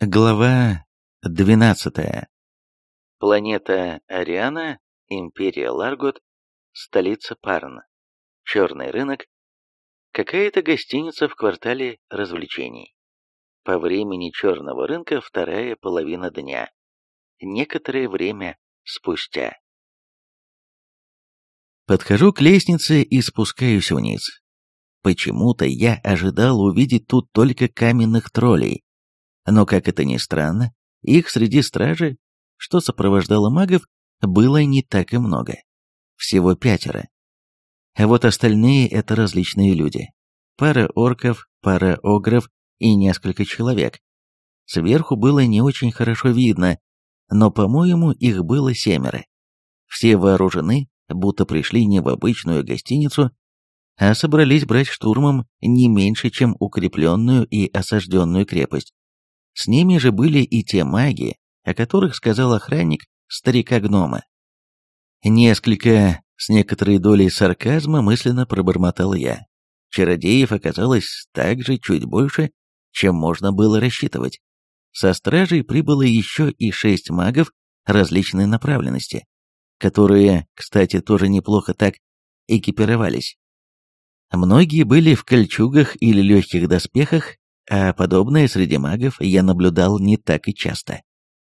Глава 12. Планета Ариана, Империя Ларгот, столица Парн. Черный рынок. Какая-то гостиница в квартале развлечений. По времени черного рынка вторая половина дня. Некоторое время спустя. Подхожу к лестнице и спускаюсь вниз. Почему-то я ожидал увидеть тут только каменных троллей, но, как это ни странно, их среди стражи, что сопровождало магов, было не так и много. Всего пятеро. А вот остальные — это различные люди. Пара орков, пара огров и несколько человек. Сверху было не очень хорошо видно, но, по-моему, их было семеро. Все вооружены, будто пришли не в обычную гостиницу, а собрались брать штурмом не меньше, чем укрепленную и осажденную крепость. С ними же были и те маги, о которых сказал охранник старика-гнома. Несколько, с некоторой долей сарказма, мысленно пробормотал я. Чародеев оказалось также чуть больше, чем можно было рассчитывать. Со стражей прибыло еще и шесть магов различной направленности, которые, кстати, тоже неплохо так экипировались. Многие были в кольчугах или легких доспехах, а подобное среди магов я наблюдал не так и часто.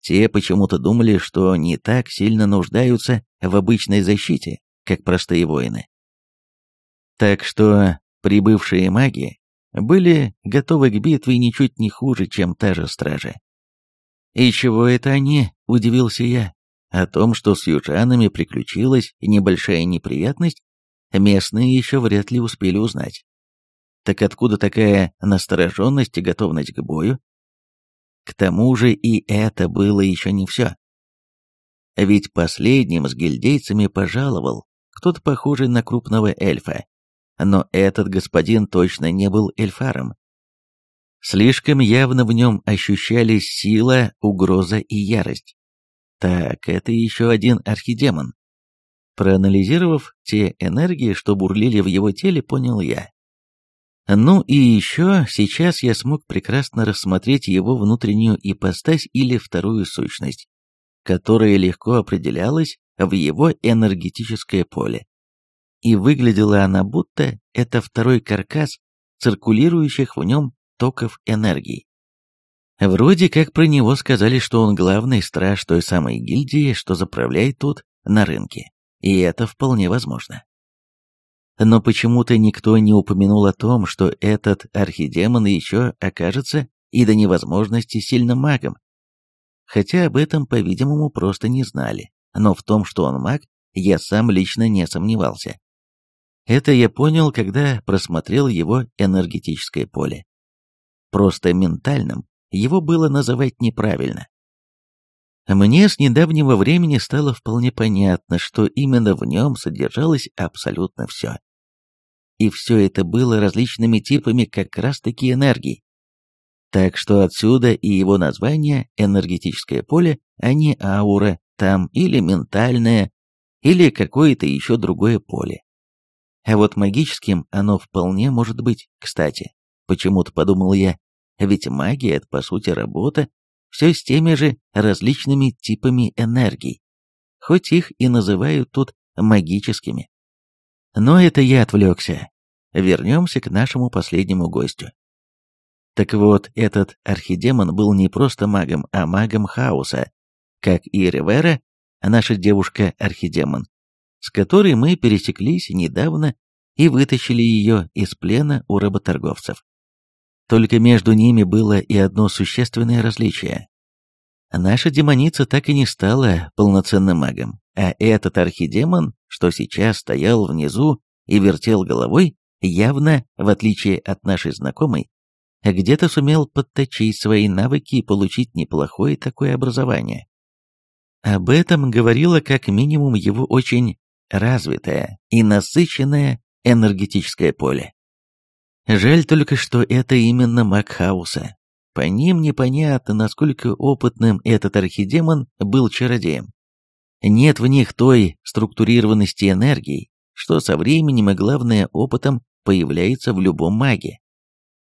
Те почему-то думали, что не так сильно нуждаются в обычной защите, как простые воины. Так что прибывшие маги были готовы к битве ничуть не хуже, чем та же стража. «И чего это они?» – удивился я. О том, что с южанами приключилась небольшая неприятность, местные еще вряд ли успели узнать. Так откуда такая настороженность и готовность к бою? К тому же и это было еще не все. Ведь последним с гильдейцами пожаловал кто-то похожий на крупного эльфа. Но этот господин точно не был эльфаром. Слишком явно в нем ощущались сила, угроза и ярость. Так, это еще один архидемон. Проанализировав те энергии, что бурлили в его теле, понял я. Ну и еще сейчас я смог прекрасно рассмотреть его внутреннюю ипостась или вторую сущность, которая легко определялась в его энергетическое поле. И выглядела она будто это второй каркас циркулирующих в нем токов энергии. Вроде как про него сказали, что он главный страж той самой гильдии, что заправляет тут, на рынке. И это вполне возможно. Но почему-то никто не упомянул о том, что этот архидемон еще окажется и до невозможности сильным магом. Хотя об этом, по-видимому, просто не знали, но в том, что он маг, я сам лично не сомневался. Это я понял, когда просмотрел его энергетическое поле. Просто ментальным его было называть неправильно. Мне с недавнего времени стало вполне понятно, что именно в нем содержалось абсолютно все. И все это было различными типами как раз-таки энергии. Так что отсюда и его название «энергетическое поле», а не аура, там или ментальное, или какое-то еще другое поле. А вот магическим оно вполне может быть, кстати. Почему-то подумал я, ведь магия — это по сути работа все с теми же различными типами энергий, хоть их и называют тут магическими. Но это я отвлекся. Вернемся к нашему последнему гостю. Так вот, этот архидемон был не просто магом, а магом хаоса, как и Ривера, наша девушка-архидемон, с которой мы пересеклись недавно и вытащили ее из плена у работорговцев. Только между ними было и одно существенное различие. Наша демоница так и не стала полноценным магом, а этот архидемон, что сейчас стоял внизу и вертел головой, явно, в отличие от нашей знакомой, где-то сумел подточить свои навыки и получить неплохое такое образование. Об этом говорило как минимум его очень развитое и насыщенное энергетическое поле. Жаль только, что это именно маг хаоса. По ним непонятно, насколько опытным этот архидемон был чародеем. Нет в них той структурированности энергии, что со временем и, главное, опытом появляется в любом маге.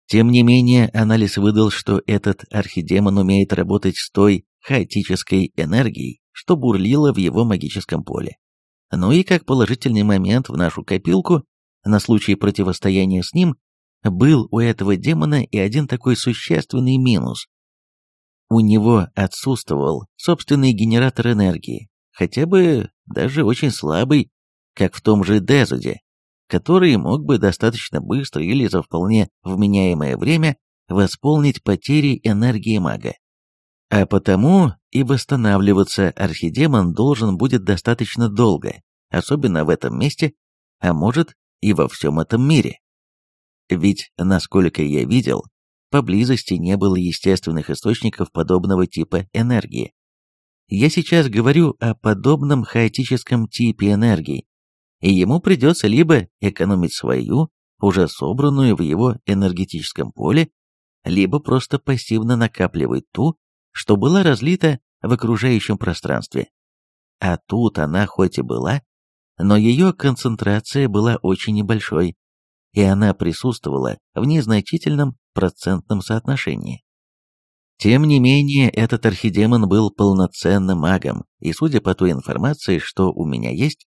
Тем не менее, анализ выдал, что этот архидемон умеет работать с той хаотической энергией, что бурлила в его магическом поле. Ну и как положительный момент в нашу копилку, на случай противостояния с ним, был у этого демона и один такой существенный минус. У него отсутствовал собственный генератор энергии, хотя бы даже очень слабый, как в том же Дезуде, который мог бы достаточно быстро или за вполне вменяемое время восполнить потери энергии мага. А потому и восстанавливаться архидемон должен будет достаточно долго, особенно в этом месте, а может и во всем этом мире. Ведь, насколько я видел, поблизости не было естественных источников подобного типа энергии. Я сейчас говорю о подобном хаотическом типе энергии, и ему придется либо экономить свою, уже собранную в его энергетическом поле, либо просто пассивно накапливать ту, что была разлита в окружающем пространстве. А тут она хоть и была, но ее концентрация была очень небольшой, и она присутствовала в незначительном процентном соотношении. Тем не менее, этот архидемон был полноценным магом, и судя по той информации, что у меня есть,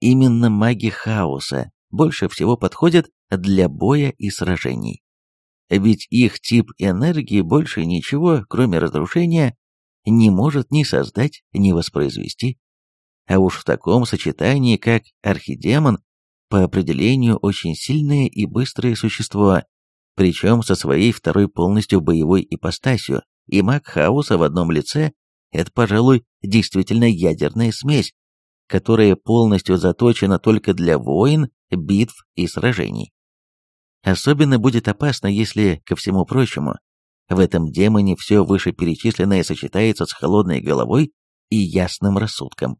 именно маги хаоса больше всего подходят для боя и сражений. Ведь их тип энергии больше ничего, кроме разрушения, не может ни создать, ни воспроизвести. А уж в таком сочетании, как архидемон, по определению очень сильное и быстрое существо, причем со своей второй полностью боевой ипостасью, и маг хаоса в одном лице – это, пожалуй, действительно ядерная смесь, которая полностью заточена только для войн, битв и сражений. Особенно будет опасно, если, ко всему прочему, в этом демоне все вышеперечисленное сочетается с холодной головой и ясным рассудком.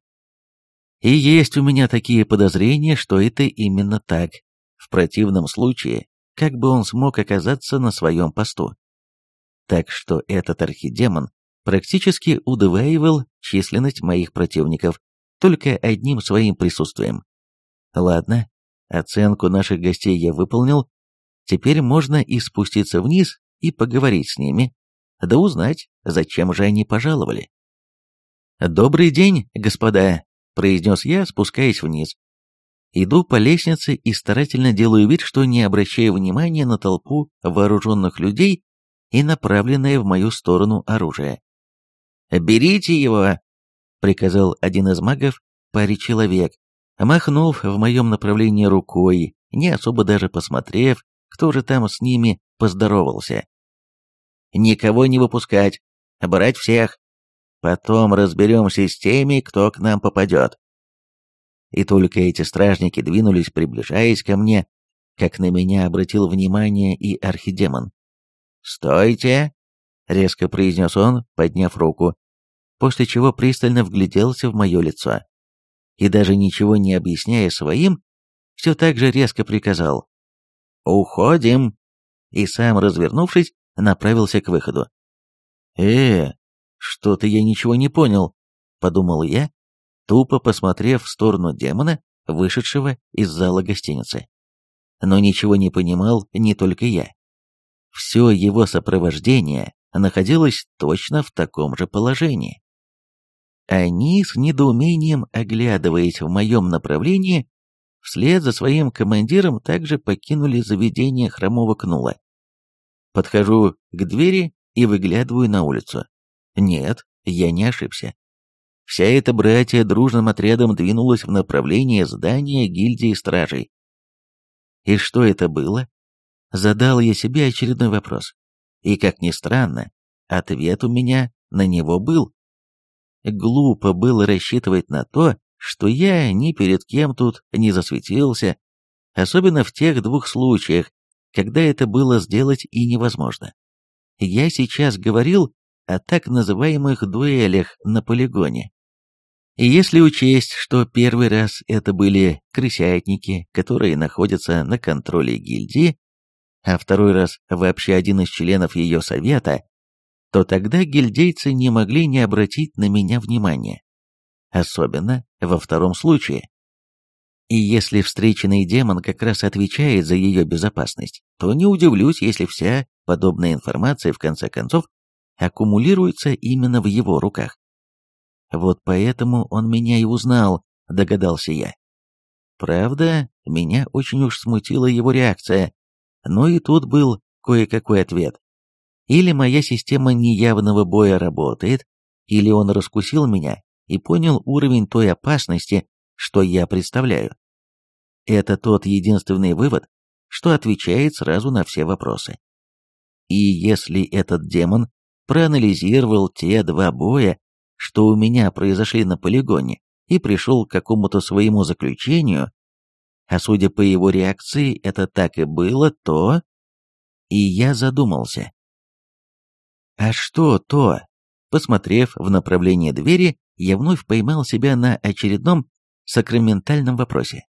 И есть у меня такие подозрения, что это именно так. В противном случае, как бы он смог оказаться на своем посту. Так что этот архидемон практически удваивал численность моих противников только одним своим присутствием. Ладно, оценку наших гостей я выполнил, теперь можно и спуститься вниз и поговорить с ними, да узнать, зачем же они пожаловали. «Добрый день, господа!» — произнес я, спускаясь вниз. Иду по лестнице и старательно делаю вид, что не обращаю внимания на толпу вооруженных людей и направленное в мою сторону оружие. «Берите его!» — приказал один из магов паре человек, махнув в моем направлении рукой, не особо даже посмотрев, кто же там с ними поздоровался. «Никого не выпускать, брать всех!» Потом разберемся с теми, кто к нам попадет. И только эти стражники двинулись, приближаясь ко мне, как на меня обратил внимание и архидемон. «Стойте!» — резко произнес он, подняв руку, после чего пристально вгляделся в мое лицо. И даже ничего не объясняя своим, все так же резко приказал. «Уходим!» И сам, развернувшись, направился к выходу. «Э, «Что-то я ничего не понял», — подумал я, тупо посмотрев в сторону демона, вышедшего из зала гостиницы. Но ничего не понимал не только я. Все его сопровождение находилось точно в таком же положении. Они с недоумением, оглядываясь в моем направлении, вслед за своим командиром также покинули заведение хромого кнула. Подхожу к двери и выглядываю на улицу. Нет, я не ошибся. Вся эта братья дружным отрядом двинулась в направлении здания гильдии стражей. И что это было? Задал я себе очередной вопрос. И, как ни странно, ответ у меня на него был. Глупо было рассчитывать на то, что я ни перед кем тут не засветился, особенно в тех двух случаях, когда это было сделать и невозможно. Я сейчас говорил о так называемых дуэлях на полигоне. И если учесть, что первый раз это были крысятники, которые находятся на контроле гильдии, а второй раз вообще один из членов ее совета, то тогда гильдейцы не могли не обратить на меня внимания. Особенно во втором случае. И если встреченный демон как раз отвечает за ее безопасность, то не удивлюсь, если вся подобная информация в конце концов аккумулируется именно в его руках. Вот поэтому он меня и узнал, догадался я. Правда, меня очень уж смутила его реакция, но и тут был кое-какой ответ. Или моя система неявного боя работает, или он раскусил меня и понял уровень той опасности, что я представляю. Это тот единственный вывод, что отвечает сразу на все вопросы. И если этот демон проанализировал те два боя, что у меня произошли на полигоне, и пришел к какому-то своему заключению, а судя по его реакции это так и было, то... И я задумался. А что то? Посмотрев в направлении двери, я вновь поймал себя на очередном сакраментальном вопросе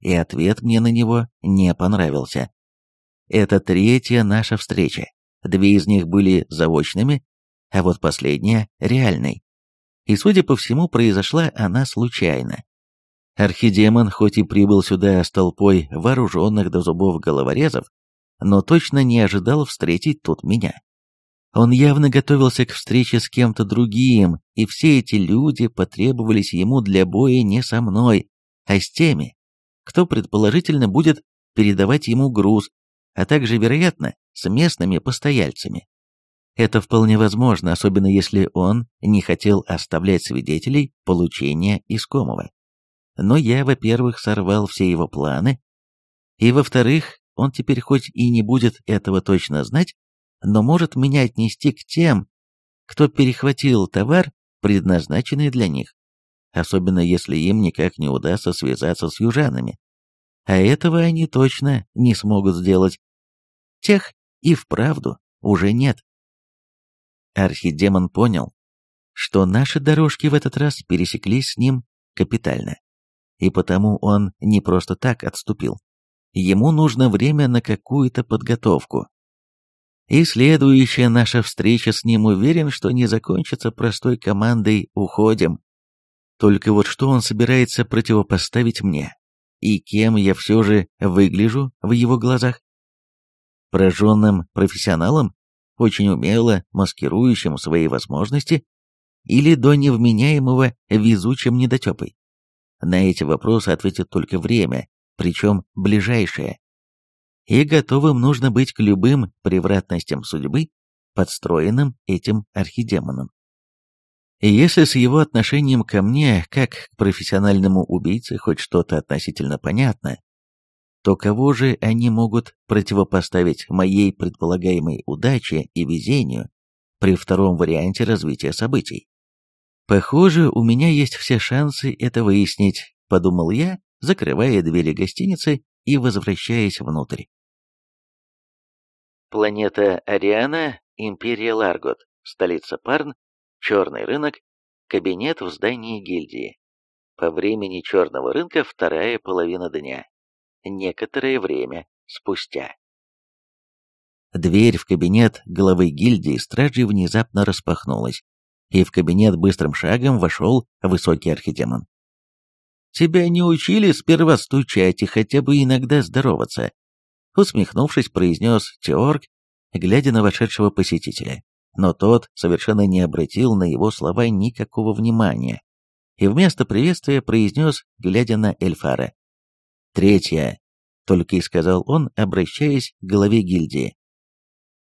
и ответ мне на него не понравился. Это третья наша встреча. Две из них были заочными, а вот последняя — реальной. И, судя по всему, произошла она случайно. Архидемон хоть и прибыл сюда с толпой вооруженных до зубов головорезов, но точно не ожидал встретить тут меня. Он явно готовился к встрече с кем-то другим, и все эти люди потребовались ему для боя не со мной, а с теми, кто предположительно будет передавать ему груз, а также, вероятно, с местными постояльцами. Это вполне возможно, особенно если он не хотел оставлять свидетелей получения искомого. Но я, во-первых, сорвал все его планы, и, во-вторых, он теперь хоть и не будет этого точно знать, но может меня отнести к тем, кто перехватил товар, предназначенный для них особенно если им никак не удастся связаться с южанами. А этого они точно не смогут сделать. Тех и вправду уже нет. Архидемон понял, что наши дорожки в этот раз пересеклись с ним капитально. И потому он не просто так отступил. Ему нужно время на какую-то подготовку. И следующая наша встреча с ним уверен, что не закончится простой командой «Уходим». Только вот что он собирается противопоставить мне? И кем я все же выгляжу в его глазах? Пораженным профессионалом, очень умело маскирующим свои возможности, или до невменяемого везучим недотепой? На эти вопросы ответит только время, причем ближайшее. И готовым нужно быть к любым превратностям судьбы, подстроенным этим архидемоном. И если с его отношением ко мне, как к профессиональному убийце, хоть что-то относительно понятно, то кого же они могут противопоставить моей предполагаемой удаче и везению при втором варианте развития событий? Похоже, у меня есть все шансы это выяснить, подумал я, закрывая двери гостиницы и возвращаясь внутрь. Планета Ариана, Империя Ларгот, столица Парн, Черный рынок, кабинет в здании гильдии. По времени черного рынка вторая половина дня. Некоторое время спустя. Дверь в кабинет главы гильдии стражей внезапно распахнулась, и в кабинет быстрым шагом вошел высокий архидемон. «Тебя не учили сперва стучать и хотя бы иногда здороваться?» Усмехнувшись, произнес Теорг, глядя на вошедшего посетителя но тот совершенно не обратил на его слова никакого внимания и вместо приветствия произнес, глядя на Эльфара. «Третья», — только и сказал он, обращаясь к главе гильдии.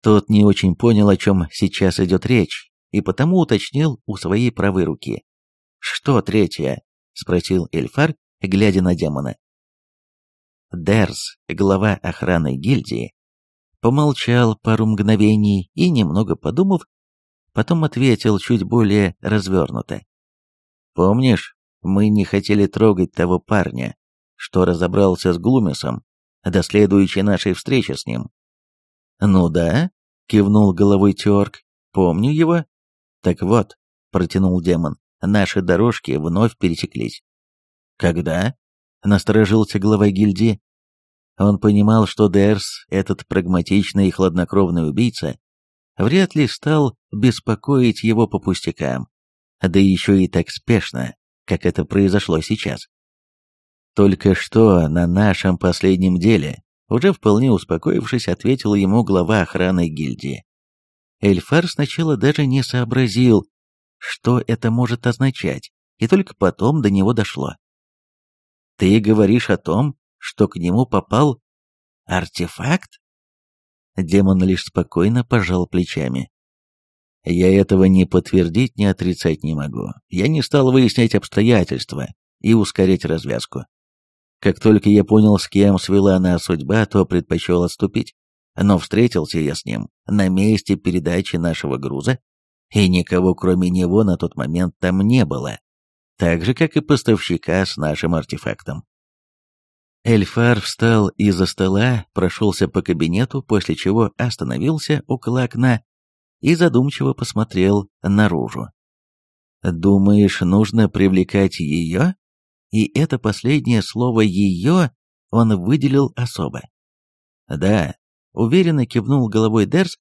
Тот не очень понял, о чем сейчас идет речь, и потому уточнил у своей правой руки. «Что третья?» — спросил Эльфар, глядя на демона. Дерс, глава охраны гильдии, помолчал пару мгновений и, немного подумав, потом ответил чуть более развернуто. «Помнишь, мы не хотели трогать того парня, что разобрался с Глумисом до следующей нашей встречи с ним?» «Ну да», — кивнул головой Теорг, — «помню его». «Так вот», — протянул демон, — «наши дорожки вновь пересеклись». «Когда?» — насторожился глава гильдии. Он понимал, что Дерс, этот прагматичный и хладнокровный убийца, вряд ли стал беспокоить его по пустякам, да еще и так спешно, как это произошло сейчас. Только что на нашем последнем деле, уже вполне успокоившись, ответил ему глава охраны гильдии. Эльфар сначала даже не сообразил, что это может означать, и только потом до него дошло. «Ты говоришь о том, что к нему попал артефакт?» Демон лишь спокойно пожал плечами. «Я этого не подтвердить, не отрицать не могу. Я не стал выяснять обстоятельства и ускорять развязку. Как только я понял, с кем свела нас судьба, то предпочел отступить. Но встретился я с ним на месте передачи нашего груза, и никого кроме него на тот момент там не было, так же, как и поставщика с нашим артефактом. Эльфар встал из-за стола, прошелся по кабинету, после чего остановился около окна и задумчиво посмотрел наружу. «Думаешь, нужно привлекать ее?» И это последнее слово «ее» он выделил особо. «Да», — уверенно кивнул головой Дерс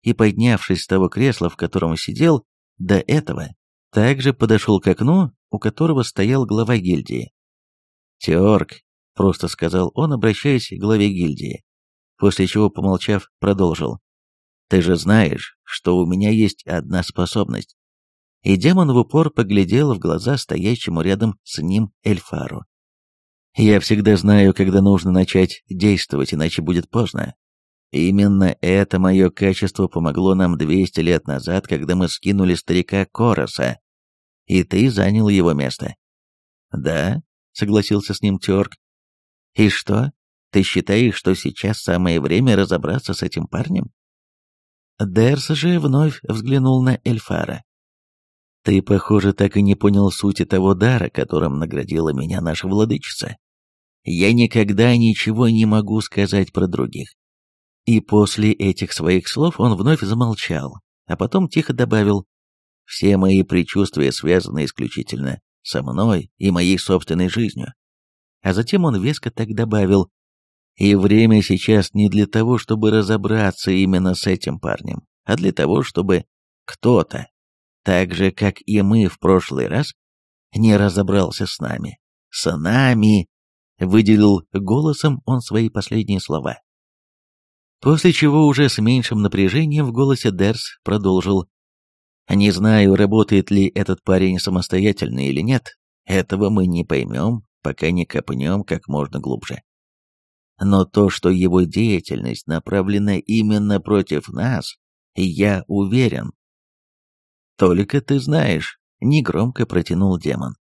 и, поднявшись с того кресла, в котором сидел, до этого, также подошел к окну, у которого стоял глава гильдии. «Теорг, — просто сказал он, обращаясь к главе гильдии, после чего, помолчав, продолжил. «Ты же знаешь, что у меня есть одна способность». И демон в упор поглядел в глаза стоящему рядом с ним Эльфару. «Я всегда знаю, когда нужно начать действовать, иначе будет поздно. Именно это мое качество помогло нам 200 лет назад, когда мы скинули старика Короса, и ты занял его место». «Да», — согласился с ним Тёрк, и что? Ты считаешь, что сейчас самое время разобраться с этим парнем? Дерс же вновь взглянул на Эльфара. Ты, похоже, так и не понял сути того дара, которым наградила меня наша владычица. Я никогда ничего не могу сказать про других. И после этих своих слов он вновь замолчал, а потом тихо добавил, «Все мои предчувствия связаны исключительно со мной и моей собственной жизнью. А затем он веско так добавил, «И время сейчас не для того, чтобы разобраться именно с этим парнем, а для того, чтобы кто-то, так же, как и мы в прошлый раз, не разобрался с нами. С нами!» Выделил голосом он свои последние слова. После чего уже с меньшим напряжением в голосе Дерс продолжил. «Не знаю, работает ли этот парень самостоятельно или нет, этого мы не поймем, пока не копнем как можно глубже. Но то, что его деятельность направлена именно против нас, я уверен. Только ты знаешь, негромко протянул демон.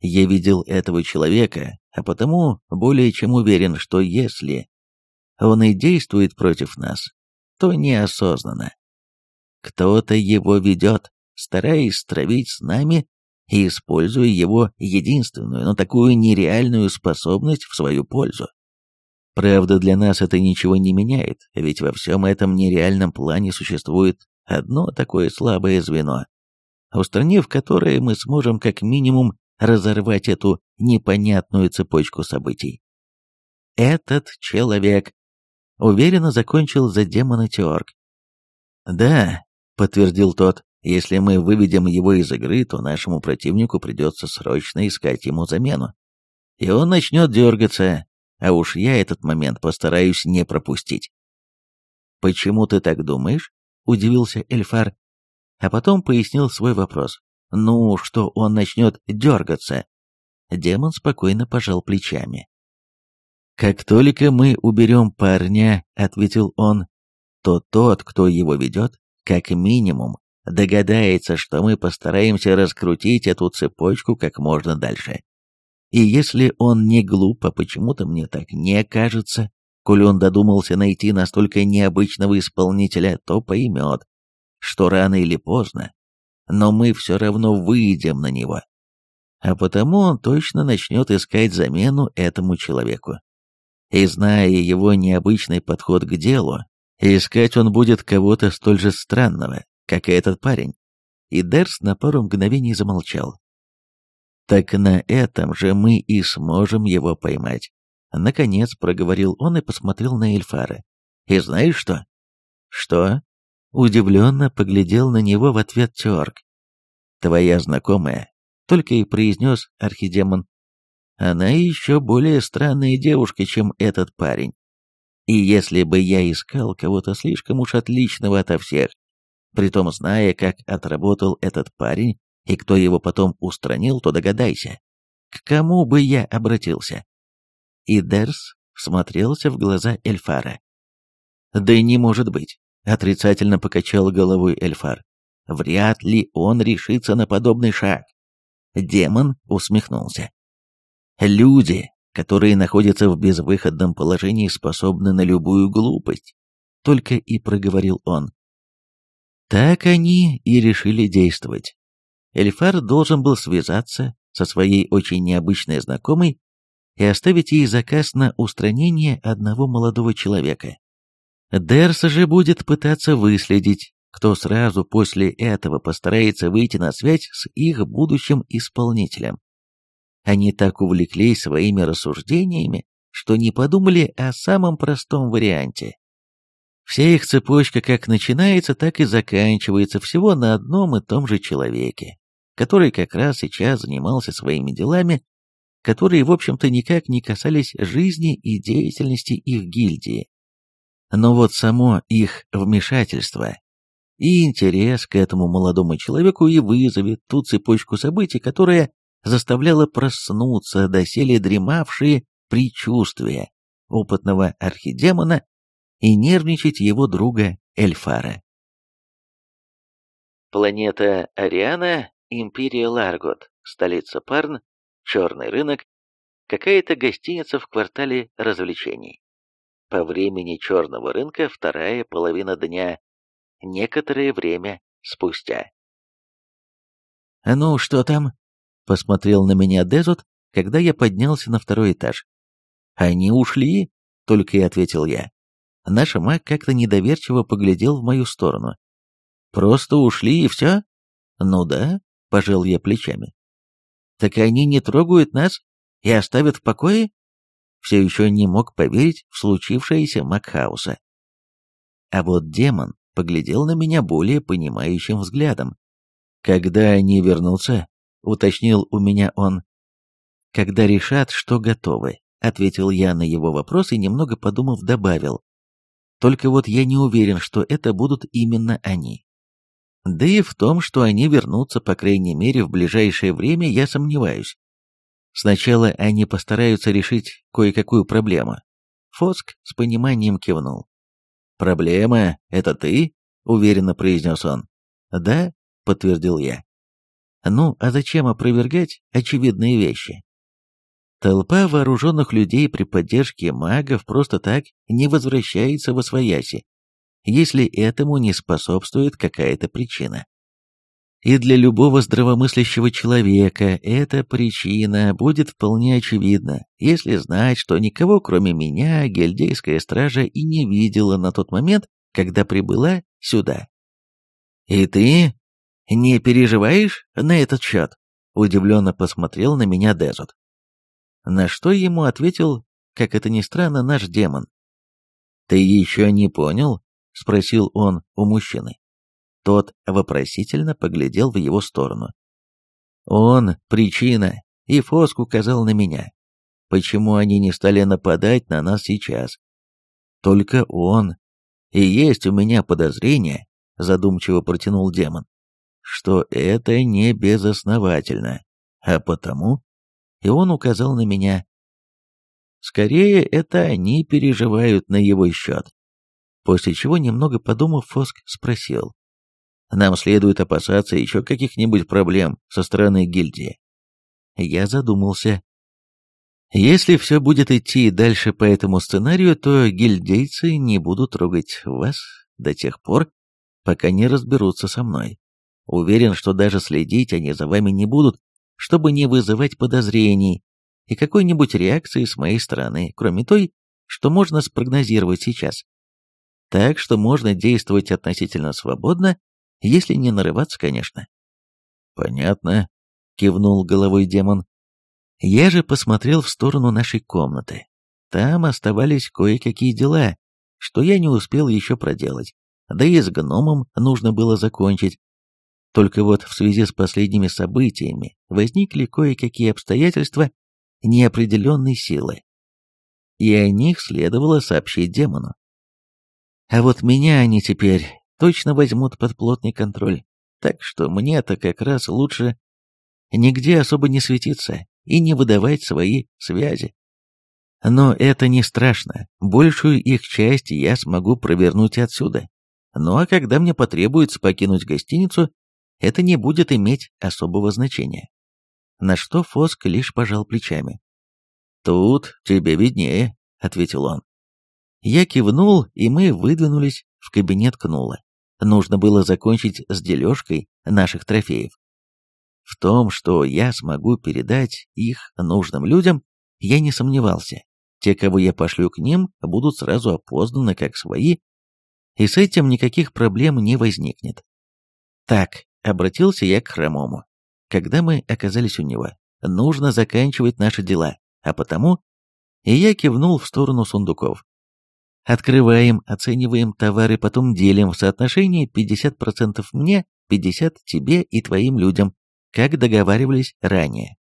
Я видел этого человека, а потому более чем уверен, что если он и действует против нас, то неосознанно. Кто-то его ведет, стараясь стравить с нами и используя его единственную, но такую нереальную способность в свою пользу. Правда, для нас это ничего не меняет, ведь во всем этом нереальном плане существует одно такое слабое звено, устранив которое мы сможем как минимум разорвать эту непонятную цепочку событий. Этот человек уверенно закончил за демона Теорг. «Да», — подтвердил тот, если мы выведем его из игры, то нашему противнику придется срочно искать ему замену. И он начнет дергаться, а уж я этот момент постараюсь не пропустить. «Почему ты так думаешь?» – удивился Эльфар, а потом пояснил свой вопрос. «Ну, что он начнет дергаться?» Демон спокойно пожал плечами. «Как только мы уберем парня», — ответил он, — «то тот, кто его ведет, как минимум догадается, что мы постараемся раскрутить эту цепочку как можно дальше. И если он не глуп, а почему-то мне так не кажется, коль он додумался найти настолько необычного исполнителя, то поймет, что рано или поздно, но мы все равно выйдем на него. А потому он точно начнет искать замену этому человеку. И зная его необычный подход к делу, искать он будет кого-то столь же странного, как и этот парень. И Дерс на пару мгновений замолчал. Так на этом же мы и сможем его поймать. Наконец проговорил он и посмотрел на Эльфара. И знаешь что? Что? Удивленно поглядел на него в ответ Теорг. Твоя знакомая, только и произнес архидемон. Она еще более странная девушка, чем этот парень. И если бы я искал кого-то слишком уж отличного ото всех, притом зная, как отработал этот парень и кто его потом устранил, то догадайся, к кому бы я обратился. И Дерс всмотрелся в глаза Эльфара. «Да не может быть», — отрицательно покачал головой Эльфар. «Вряд ли он решится на подобный шаг». Демон усмехнулся. «Люди, которые находятся в безвыходном положении, способны на любую глупость», — только и проговорил он. Так они и решили действовать. Эльфар должен был связаться со своей очень необычной знакомой и оставить ей заказ на устранение одного молодого человека. Дерс же будет пытаться выследить, кто сразу после этого постарается выйти на связь с их будущим исполнителем. Они так увлеклись своими рассуждениями, что не подумали о самом простом варианте. Вся их цепочка как начинается, так и заканчивается всего на одном и том же человеке, который как раз сейчас занимался своими делами которые, в общем-то, никак не касались жизни и деятельности их гильдии. Но вот само их вмешательство и интерес к этому молодому человеку и вызовет ту цепочку событий, которая заставляла проснуться доселе дремавшие предчувствия опытного архидемона и нервничать его друга Эльфара. Планета Ариана, Империя Ларгот, столица Парн, черный рынок, какая-то гостиница в квартале развлечений. По времени черного рынка вторая половина дня, некоторое время спустя. «Ну, что там?» — посмотрел на меня Дезот, когда я поднялся на второй этаж. «Они ушли?» — только и ответил я. Наш маг как-то недоверчиво поглядел в мою сторону. «Просто ушли и все?» «Ну да», — пожал я плечами. Так они не трогают нас и оставят в покое? Все еще не мог поверить в случившееся Макхауса. А вот демон поглядел на меня более понимающим взглядом. «Когда они вернутся?» — уточнил у меня он. «Когда решат, что готовы», — ответил я на его вопрос и, немного подумав, добавил. «Только вот я не уверен, что это будут именно они. Да и в том, что они вернутся, по крайней мере, в ближайшее время, я сомневаюсь. Сначала они постараются решить кое-какую проблему. Фоск с пониманием кивнул. «Проблема — это ты?» — уверенно произнес он. «Да», — подтвердил я. «Ну, а зачем опровергать очевидные вещи?» Толпа вооруженных людей при поддержке магов просто так не возвращается во свояси если этому не способствует какая-то причина. И для любого здравомыслящего человека эта причина будет вполне очевидна, если знать, что никого кроме меня гильдейская стража и не видела на тот момент, когда прибыла сюда. «И ты не переживаешь на этот счет?» — удивленно посмотрел на меня Дезот. На что ему ответил, как это ни странно, наш демон. «Ты еще не понял, — спросил он у мужчины. Тот вопросительно поглядел в его сторону. «Он — причина», и Фоск указал на меня. «Почему они не стали нападать на нас сейчас?» «Только он. И есть у меня подозрение», — задумчиво протянул демон, «что это не безосновательно, а потому...» И он указал на меня. «Скорее, это они переживают на его счет». После чего, немного подумав, Фоск спросил. «Нам следует опасаться еще каких-нибудь проблем со стороны гильдии?» Я задумался. Если все будет идти дальше по этому сценарию, то гильдейцы не будут трогать вас до тех пор, пока не разберутся со мной. Уверен, что даже следить они за вами не будут, чтобы не вызывать подозрений и какой-нибудь реакции с моей стороны, кроме той, что можно спрогнозировать сейчас так что можно действовать относительно свободно, если не нарываться, конечно. «Понятно», — кивнул головой демон. Я же посмотрел в сторону нашей комнаты. Там оставались кое-какие дела, что я не успел еще проделать, да и с гномом нужно было закончить. Только вот в связи с последними событиями возникли кое-какие обстоятельства, неопределенной силы. И о них следовало сообщить демону. А вот меня они теперь точно возьмут под плотный контроль, так что мне-то как раз лучше нигде особо не светиться и не выдавать свои связи. Но это не страшно, большую их часть я смогу провернуть отсюда. Ну а когда мне потребуется покинуть гостиницу, это не будет иметь особого значения. На что Фоск лишь пожал плечами. «Тут тебе виднее», — ответил он. Я кивнул, и мы выдвинулись в кабинет Кнула. Нужно было закончить с дележкой наших трофеев. В том, что я смогу передать их нужным людям, я не сомневался. Те, кого я пошлю к ним, будут сразу опознаны как свои, и с этим никаких проблем не возникнет. Так, обратился я к Хромому. Когда мы оказались у него, нужно заканчивать наши дела, а потому... И я кивнул в сторону сундуков. Открываем, оцениваем товары, потом делим в соотношении 50% мне, 50% тебе и твоим людям, как договаривались ранее.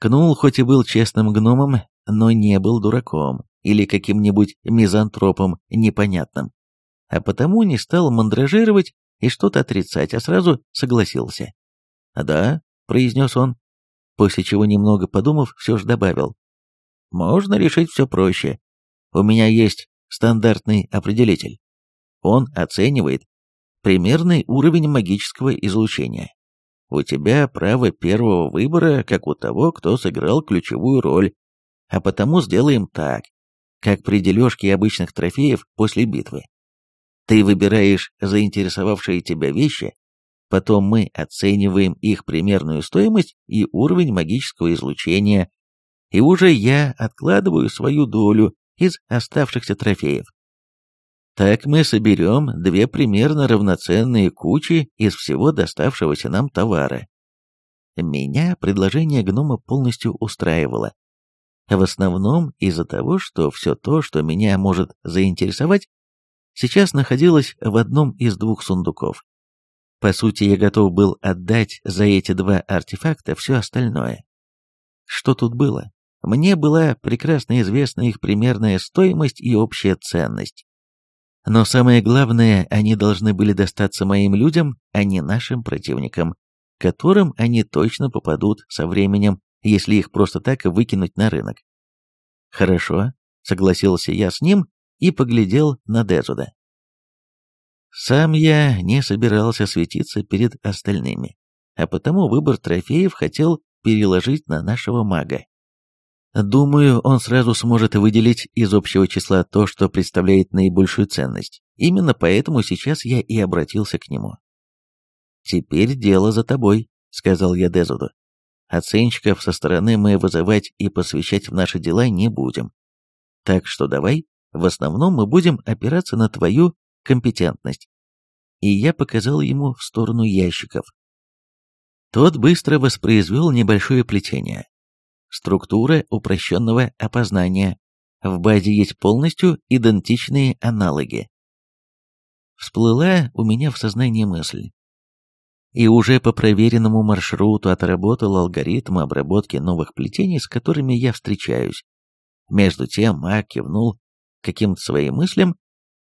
Кнул хоть и был честным гномом, но не был дураком или каким-нибудь мизантропом непонятным, а потому не стал мандражировать и что-то отрицать, а сразу согласился. «Да», — произнес он, после чего, немного подумав, все же добавил. «Можно решить все проще. У меня есть стандартный определитель. Он оценивает примерный уровень магического излучения. У тебя право первого выбора, как у того, кто сыграл ключевую роль а потому сделаем так, как при дележке обычных трофеев после битвы. Ты выбираешь заинтересовавшие тебя вещи, потом мы оцениваем их примерную стоимость и уровень магического излучения, и уже я откладываю свою долю из оставшихся трофеев. Так мы соберем две примерно равноценные кучи из всего доставшегося нам товара. Меня предложение гнома полностью устраивало, в основном из-за того, что все то, что меня может заинтересовать, сейчас находилось в одном из двух сундуков. По сути, я готов был отдать за эти два артефакта все остальное. Что тут было? Мне была прекрасно известна их примерная стоимость и общая ценность. Но самое главное, они должны были достаться моим людям, а не нашим противникам, которым они точно попадут со временем если их просто так выкинуть на рынок. Хорошо, согласился я с ним и поглядел на Дезуда. Сам я не собирался светиться перед остальными, а потому выбор трофеев хотел переложить на нашего мага. Думаю, он сразу сможет выделить из общего числа то, что представляет наибольшую ценность. Именно поэтому сейчас я и обратился к нему. «Теперь дело за тобой», — сказал я Дезуду. Оценщиков со стороны мы вызывать и посвящать в наши дела не будем. Так что давай, в основном мы будем опираться на твою компетентность. И я показал ему в сторону ящиков. Тот быстро воспроизвел небольшое плетение. Структура упрощенного опознания. В базе есть полностью идентичные аналоги. Всплыла у меня в сознании мысль и уже по проверенному маршруту отработал алгоритм обработки новых плетений, с которыми я встречаюсь. Между тем Мак кивнул каким-то своим мыслям,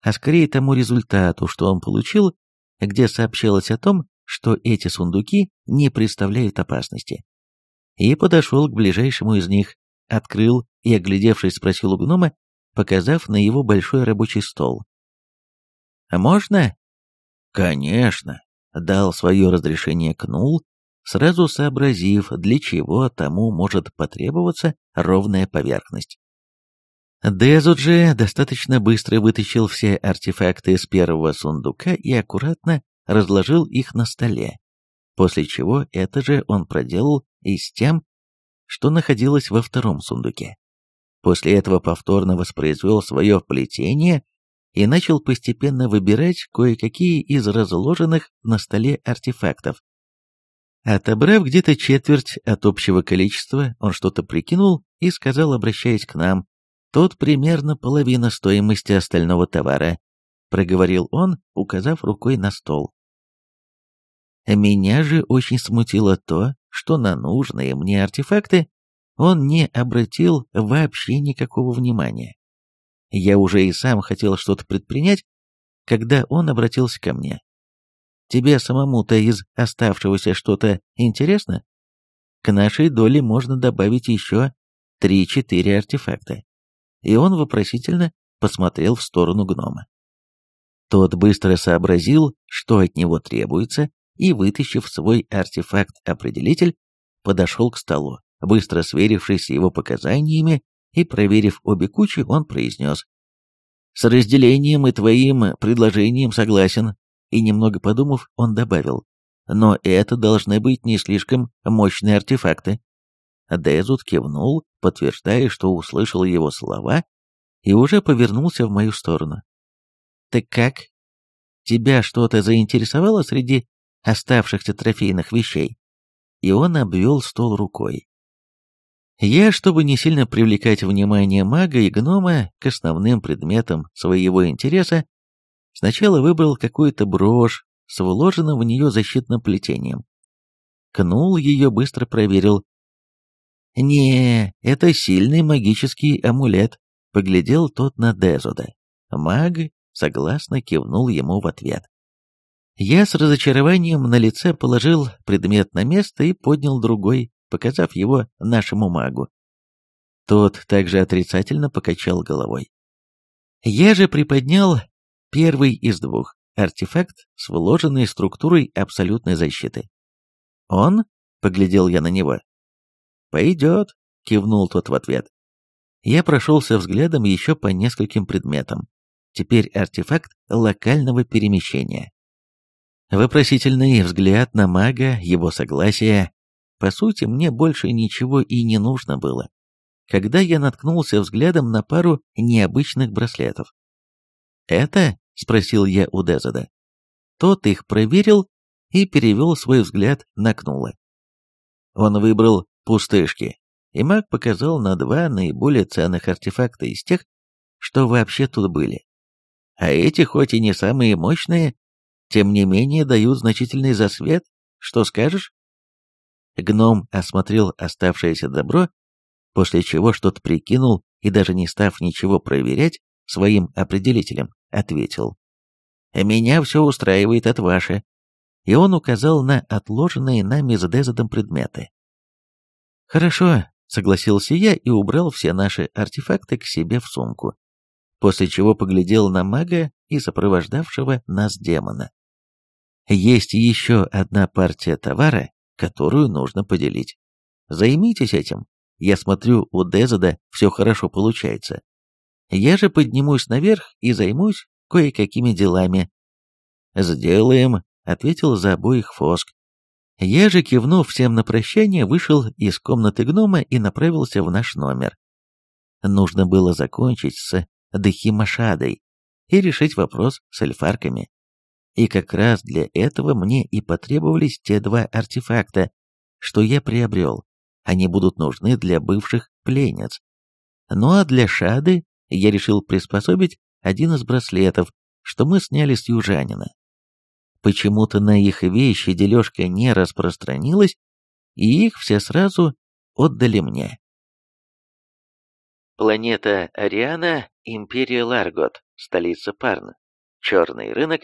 а скорее тому результату, что он получил, где сообщалось о том, что эти сундуки не представляют опасности. И подошел к ближайшему из них, открыл и, оглядевшись, спросил у гнома, показав на его большой рабочий стол. «Можно?» «Конечно», дал свое разрешение Кнул, сразу сообразив, для чего тому может потребоваться ровная поверхность. Дезут же достаточно быстро вытащил все артефакты из первого сундука и аккуратно разложил их на столе, после чего это же он проделал и с тем, что находилось во втором сундуке. После этого повторно воспроизвел свое плетение и начал постепенно выбирать кое-какие из разложенных на столе артефактов. Отобрав где-то четверть от общего количества, он что-то прикинул и сказал, обращаясь к нам, «Тут примерно половина стоимости остального товара», — проговорил он, указав рукой на стол. Меня же очень смутило то, что на нужные мне артефакты он не обратил вообще никакого внимания. Я уже и сам хотел что-то предпринять, когда он обратился ко мне. «Тебе самому-то из оставшегося что-то интересно? К нашей доле можно добавить еще три-четыре артефакта». И он вопросительно посмотрел в сторону гнома. Тот быстро сообразил, что от него требуется, и, вытащив свой артефакт-определитель, подошел к столу. Быстро сверившись с его показаниями и проверив обе кучи, он произнес. «С разделением и твоим предложением согласен». И немного подумав, он добавил. «Но это должны быть не слишком мощные артефакты». Дезут кивнул, подтверждая, что услышал его слова, и уже повернулся в мою сторону. «Так как? Тебя что-то заинтересовало среди оставшихся трофейных вещей?» И он обвел стол рукой. Я, чтобы не сильно привлекать внимание мага и гнома к основным предметам своего интереса, сначала выбрал какую-то брошь с вложенным в нее защитным плетением. Кнул ее, быстро проверил. «Не, это сильный магический амулет», — поглядел тот на Дезуда. Маг согласно кивнул ему в ответ. Я с разочарованием на лице положил предмет на место и поднял другой, показав его нашему магу. Тот также отрицательно покачал головой. Я же приподнял первый из двух, артефакт с вложенной структурой абсолютной защиты. «Он?» — поглядел я на него. «Пойдет», — кивнул тот в ответ. Я прошелся взглядом еще по нескольким предметам. Теперь артефакт локального перемещения. Вопросительный взгляд на мага, его согласие, по сути, мне больше ничего и не нужно было, когда я наткнулся взглядом на пару необычных браслетов. «Это?» — спросил я у Дезада. Тот их проверил и перевел свой взгляд на Кнула. Он выбрал пустышки, и маг показал на два наиболее ценных артефакта из тех, что вообще тут были. А эти, хоть и не самые мощные, тем не менее дают значительный засвет, что скажешь? Гном осмотрел оставшееся добро, после чего что-то прикинул и даже не став ничего проверять своим определителем, ответил. «Меня все устраивает от ваше». И он указал на отложенные нами с Дезадом предметы. «Хорошо», — согласился я и убрал все наши артефакты к себе в сумку, после чего поглядел на мага и сопровождавшего нас демона. Есть еще одна партия товара, которую нужно поделить. Займитесь этим. Я смотрю, у Дезада все хорошо получается. Я же поднимусь наверх и займусь кое-какими делами. «Сделаем», — ответил за обоих Фоск. Я же, кивнув всем на прощание, вышел из комнаты гнома и направился в наш номер. Нужно было закончить с Дехимашадой и решить вопрос с эльфарками. И как раз для этого мне и потребовались те два артефакта, что я приобрел. Они будут нужны для бывших пленниц. Ну а для Шады я решил приспособить один из браслетов, что мы сняли с южанина. Почему-то на их вещи дележка не распространилась, и их все сразу отдали мне. Планета Ариана, Империя Ларгот, столица Парн. Черный рынок,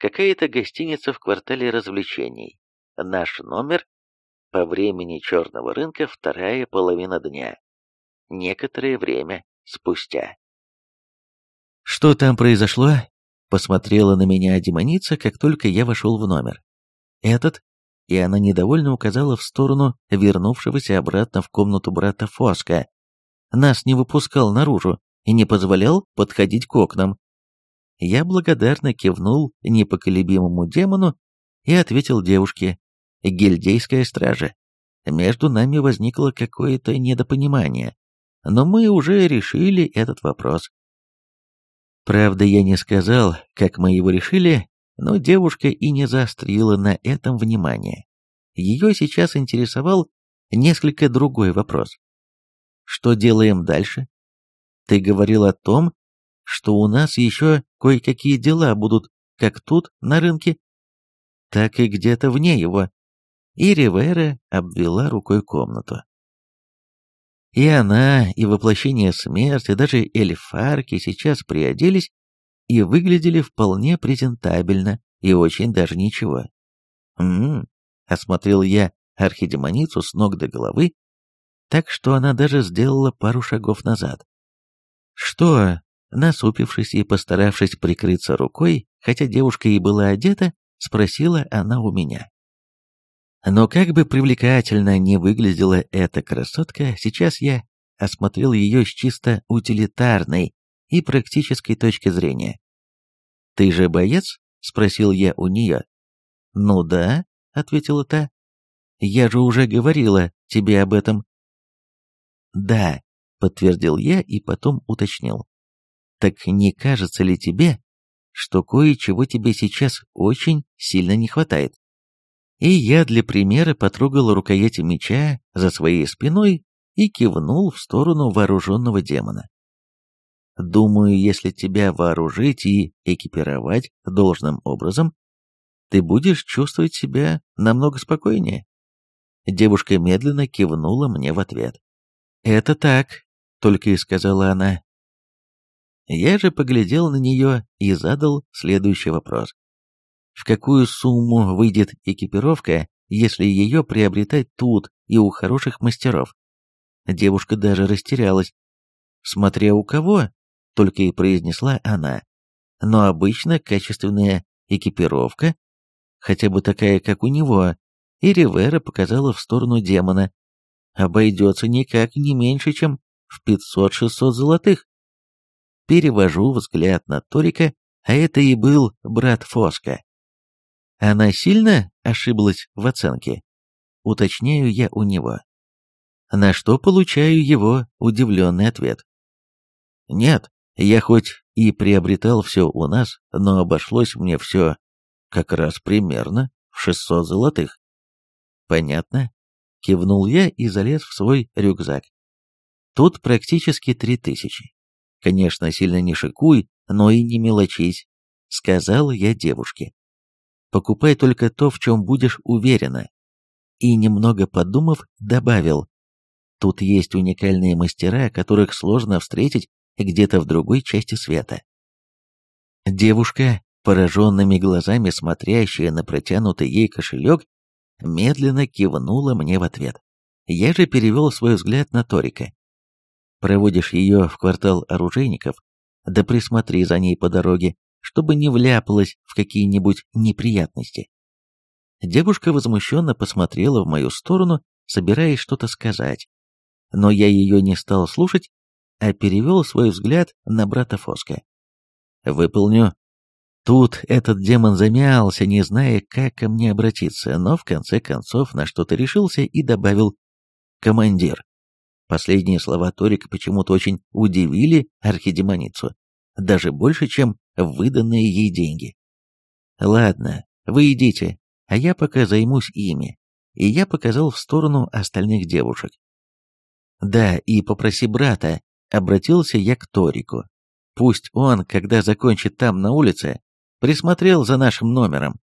Какая-то гостиница в квартале развлечений. Наш номер по времени черного рынка вторая половина дня. Некоторое время спустя. «Что там произошло?» Посмотрела на меня демоница, как только я вошел в номер. «Этот?» И она недовольно указала в сторону вернувшегося обратно в комнату брата Фоска. Нас не выпускал наружу и не позволял подходить к окнам. Я благодарно кивнул непоколебимому демону и ответил девушке «Гильдейская стража». Между нами возникло какое-то недопонимание, но мы уже решили этот вопрос. Правда, я не сказал, как мы его решили, но девушка и не заострила на этом внимание. Ее сейчас интересовал несколько другой вопрос. Что делаем дальше? Ты говорил о том, что у нас еще кое-какие дела будут как тут, на рынке, так и где-то вне его. И Ривера обвела рукой комнату. И она, и воплощение смерти, даже эльфарки сейчас приоделись и выглядели вполне презентабельно и очень даже ничего. «М-м-м», осмотрел я архидемоницу с ног до головы, так что она даже сделала пару шагов назад. «Что?» Насупившись и постаравшись прикрыться рукой, хотя девушка и была одета, спросила она у меня. Но как бы привлекательно не выглядела эта красотка, сейчас я осмотрел ее с чисто утилитарной и практической точки зрения. «Ты же боец?» — спросил я у нее. «Ну да», — ответила та. «Я же уже говорила тебе об этом». «Да», — подтвердил я и потом уточнил. «Так не кажется ли тебе, что кое-чего тебе сейчас очень сильно не хватает?» И я для примера потрогал рукоять меча за своей спиной и кивнул в сторону вооруженного демона. Думаю, если тебя вооружить и экипировать должным образом, ты будешь чувствовать себя намного спокойнее. Девушка медленно кивнула мне в ответ. «Это так», — только и сказала она. Я же поглядел на нее и задал следующий вопрос. В какую сумму выйдет экипировка, если ее приобретать тут и у хороших мастеров? Девушка даже растерялась. Смотря у кого, только и произнесла она. Но обычно качественная экипировка, хотя бы такая, как у него, и Ривера показала в сторону демона, обойдется никак не меньше, чем в 500-600 золотых. Перевожу взгляд на Торика, а это и был брат Фоска. Она сильно ошиблась в оценке? Уточняю я у него. На что получаю его удивленный ответ. Нет, я хоть и приобретал все у нас, но обошлось мне все как раз примерно в 600 золотых. Понятно? Кивнул я и залез в свой рюкзак. Тут практически три тысячи. Конечно, сильно не шикуй, но и не мелочись, сказал я девушке. Покупай только то, в чем будешь уверена. И немного подумав, добавил. Тут есть уникальные мастера, которых сложно встретить где-то в другой части света. Девушка, пораженными глазами смотрящая на протянутый ей кошелек, медленно кивнула мне в ответ. Я же перевел свой взгляд на Торика. Проводишь ее в квартал оружейников, да присмотри за ней по дороге, чтобы не вляпалась в какие-нибудь неприятности. Девушка возмущенно посмотрела в мою сторону, собираясь что-то сказать. Но я ее не стал слушать а перевел свой взгляд на брата Фоска. «Выполню». Тут этот демон замялся, не зная, как ко мне обратиться, но в конце концов на что-то решился и добавил «командир». Последние слова Торика почему-то очень удивили архидемоницу, даже больше, чем выданные ей деньги. «Ладно, вы идите, а я пока займусь ими», и я показал в сторону остальных девушек. «Да, и попроси брата Обратился я к Торику. Пусть он, когда закончит там на улице, присмотрел за нашим номером.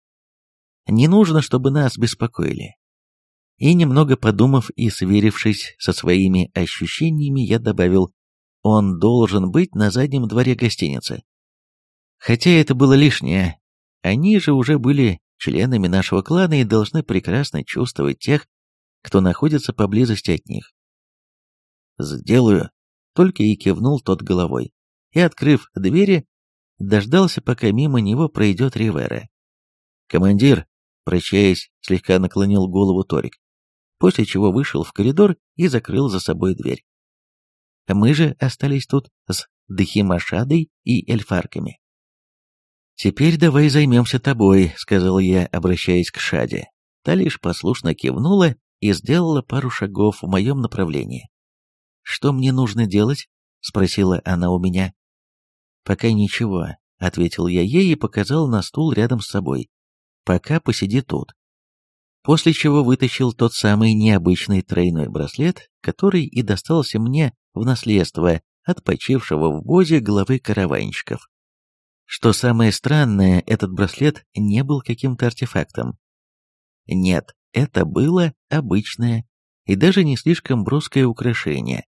Не нужно, чтобы нас беспокоили. И немного подумав и сверившись со своими ощущениями, я добавил, он должен быть на заднем дворе гостиницы. Хотя это было лишнее. Они же уже были членами нашего клана и должны прекрасно чувствовать тех, кто находится поблизости от них. «Сделаю», только и кивнул тот головой. И, открыв двери, дождался, пока мимо него пройдет Ривера. «Командир», прощаясь, слегка наклонил голову Торик, после чего вышел в коридор и закрыл за собой дверь. Мы же остались тут с Дхимашадой и эльфарками. «Теперь давай займемся тобой», — сказал я, обращаясь к Шаде. Та лишь послушно кивнула и сделала пару шагов в моем направлении. «Что мне нужно делать?» — спросила она у меня. «Пока ничего», — ответил я ей и показал на стул рядом с собой. «Пока посиди тут». После чего вытащил тот самый необычный тройной браслет, который и достался мне в наследство от почившего в бозе главы караванщиков. Что самое странное, этот браслет не был каким-то артефактом. Нет, это было обычное и даже не слишком броское украшение,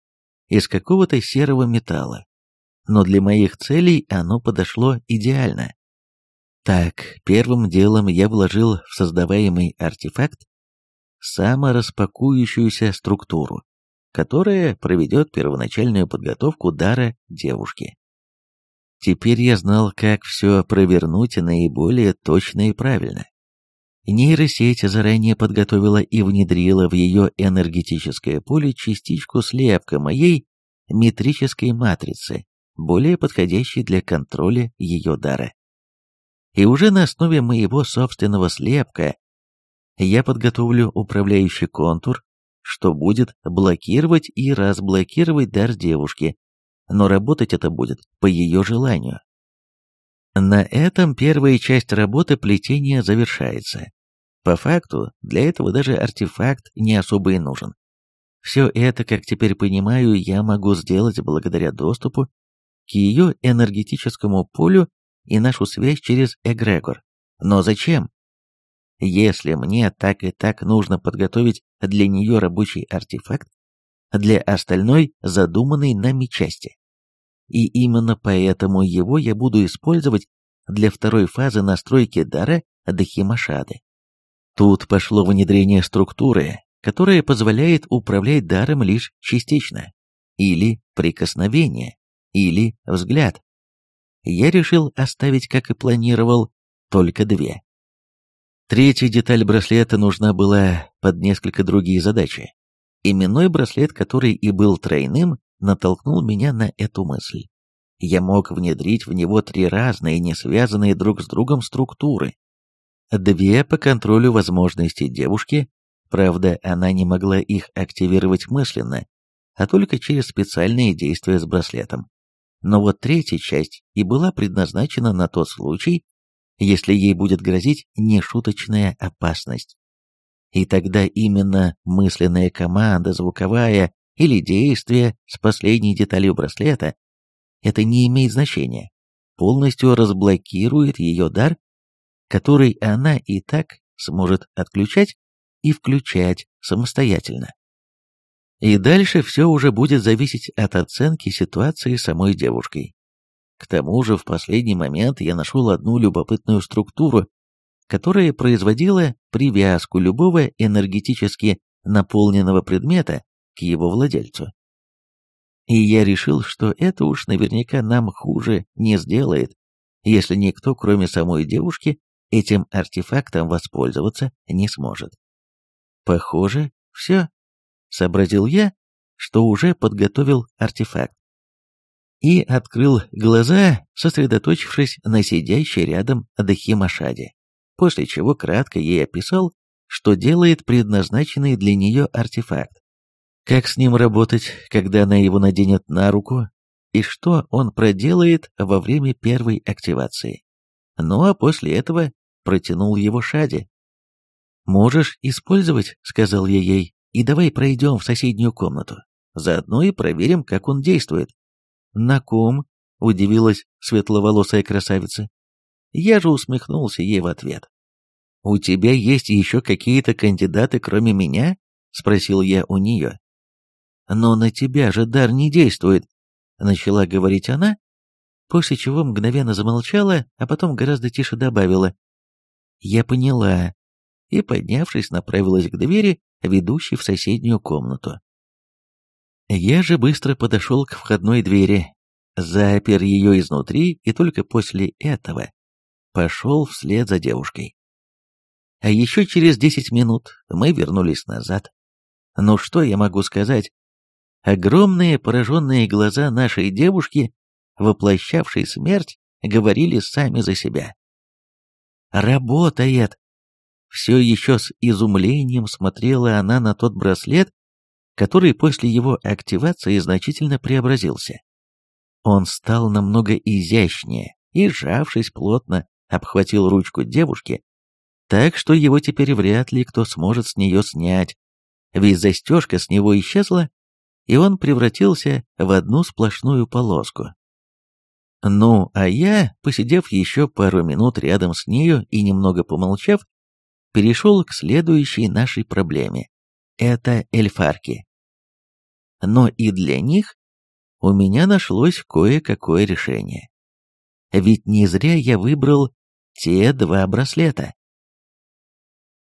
из какого-то серого металла, но для моих целей оно подошло идеально. Так, первым делом я вложил в создаваемый артефакт самораспакующуюся структуру, которая проведет первоначальную подготовку дара девушки. Теперь я знал, как все провернуть наиболее точно и правильно. Нейросеть заранее подготовила и внедрила в ее энергетическое поле частичку слепка моей метрической матрицы, более подходящей для контроля ее дара. И уже на основе моего собственного слепка я подготовлю управляющий контур, что будет блокировать и разблокировать дар девушки, но работать это будет по ее желанию. На этом первая часть работы плетения завершается. По факту, для этого даже артефакт не особо и нужен. Все это, как теперь понимаю, я могу сделать благодаря доступу к ее энергетическому полю и нашу связь через эгрегор. Но зачем? Если мне так и так нужно подготовить для нее рабочий артефакт, для остальной задуманной нами части. И именно поэтому его я буду использовать для второй фазы настройки дара Дахимашады. Тут пошло внедрение структуры, которая позволяет управлять даром лишь частично, или прикосновение, или взгляд. Я решил оставить, как и планировал, только две. Третья деталь браслета нужна была под несколько другие задачи. Именной браслет, который и был тройным, натолкнул меня на эту мысль. Я мог внедрить в него три разные, не связанные друг с другом структуры. Две по контролю возможностей девушки, правда, она не могла их активировать мысленно, а только через специальные действия с браслетом. Но вот третья часть и была предназначена на тот случай, если ей будет грозить нешуточная опасность. И тогда именно мысленная команда, звуковая или действие с последней деталью браслета, это не имеет значения, полностью разблокирует ее дар, который она и так сможет отключать и включать самостоятельно. И дальше все уже будет зависеть от оценки ситуации самой девушкой. К тому же в последний момент я нашел одну любопытную структуру, которая производила привязку любого энергетически наполненного предмета к его владельцу. И я решил, что это уж наверняка нам хуже не сделает, если никто, кроме самой девушки, этим артефактом воспользоваться не сможет. Похоже, все, сообразил я, что уже подготовил артефакт и открыл глаза, сосредоточившись на сидящей рядом Дахимашаде, после чего кратко ей описал, что делает предназначенный для нее артефакт, как с ним работать, когда она его наденет на руку, и что он проделает во время первой активации. Ну а после этого протянул его Шаде. «Можешь использовать», — сказал я ей, — «и давай пройдем в соседнюю комнату. Заодно и проверим, как он действует». «На ком?» — удивилась светловолосая красавица. Я же усмехнулся ей в ответ. «У тебя есть еще какие-то кандидаты, кроме меня?» — спросил я у нее. «Но на тебя же дар не действует», — начала говорить она, после чего мгновенно замолчала, а потом гораздо тише добавила. «Я поняла», и, поднявшись, направилась к двери, ведущей в соседнюю комнату. Я же быстро подошел к входной двери, запер ее изнутри и только после этого пошел вслед за девушкой. А еще через десять минут мы вернулись назад. Ну что я могу сказать? Огромные пораженные глаза нашей девушки, воплощавшей смерть, говорили сами за себя. «Работает!» Все еще с изумлением смотрела она на тот браслет, который после его активации значительно преобразился. Он стал намного изящнее и, сжавшись плотно, обхватил ручку девушки, так что его теперь вряд ли кто сможет с нее снять, ведь застежка с него исчезла, и он превратился в одну сплошную полоску. Ну, а я, посидев еще пару минут рядом с нею и немного помолчав, перешел к следующей нашей проблеме. Это эльфарки. но и для них у меня нашлось кое-какое решение. Ведь не зря я выбрал те два браслета.